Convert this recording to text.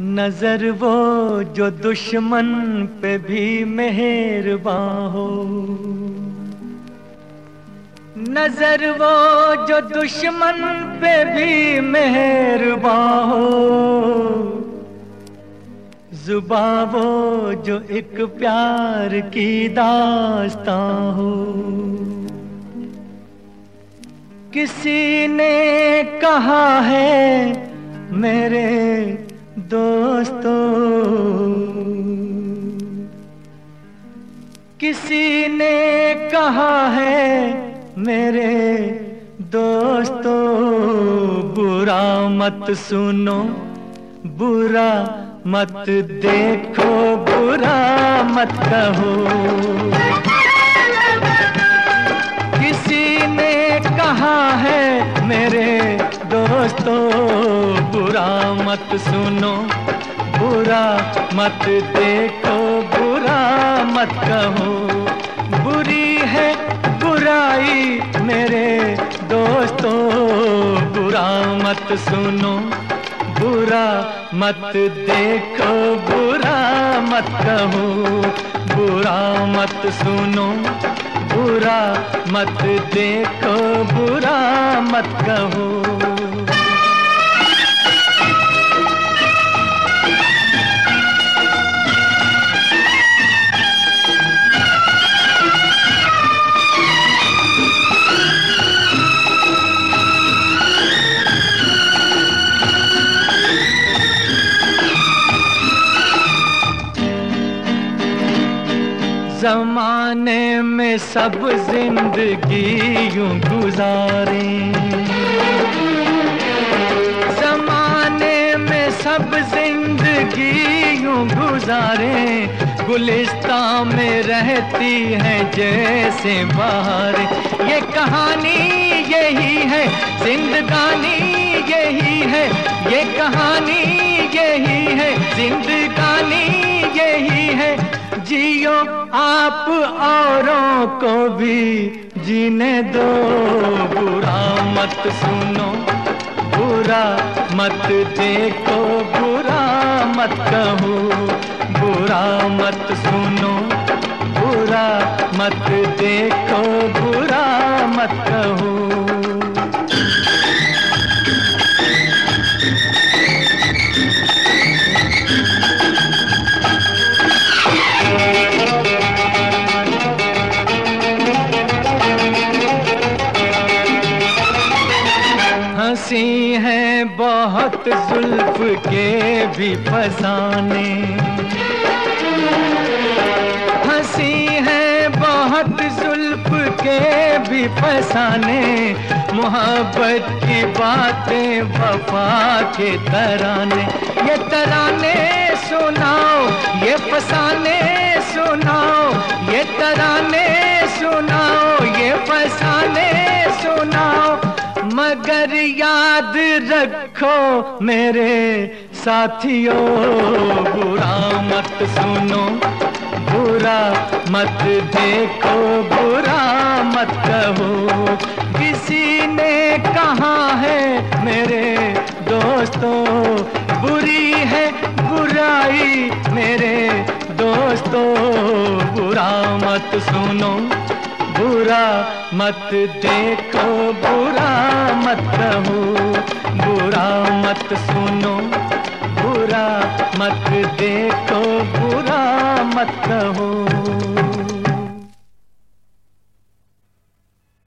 नज़र वो जो दुश्मन पे भी मेहरबान हो। नज़र वो जो दुश्मन पे भी मेहरबान हो। जुबा वो जो एक प्यार की दास्ता हो। किसी ने कहा है, मेरे दोस्तों किसी ने कहा है, मेरे दोस्तों, बुरा मत सुनो, बुरा मत देखो, बुरा मत कहो। किसी ने कहा है, मेरे दोस्तों, बुरा मत सुनो बुरा मत देखो, बुरा मत कहो। बुरी है बुराई मेरे दोस्तों। बुरा मत सुनो, बुरा मत देखो, बुरा मत कहो। बुरा मत सुनो, बुरा मत देखो, बुरा मत कहो। जमाने में सब ज़िंदगी यूँ गुजारे। जमाने में सब ज़िंदगी यूँ गुजारे। गुलिस्ता में रहती है जैसे बाहर। ये कहानी यही है, जिंदगानी यही है। ये कहानी यही है है जियो, आप औरों को भी जीने दो। बुरा मत सुनो, बुरा मत देखो, बुरा मत कहो, बुरा मत सुनो, बुरा मत देखो, बुरा मत कहो। हँसी है बहुत जुल्फ के भी फसाने। हँसी है बहुत जुल्फ के भी फसाने। मोहब्बत की बातें वफा के तराने। ये तराने सुनाओ, ये फसाने सुनाओ, ये तराने मगर याद रखो मेरे साथियों। बुरा मत सुनो, बुरा मत देखो, बुरा मत कहो। किसी ने कहा है मेरे दोस्तों, बुरी है बुराई मेरे दोस्तों। बुरा मत सुनो बुरा मत देखो, बुरा मत कहो। बुरा मत सुनो, बुरा मत देखो, बुरा मत कहो।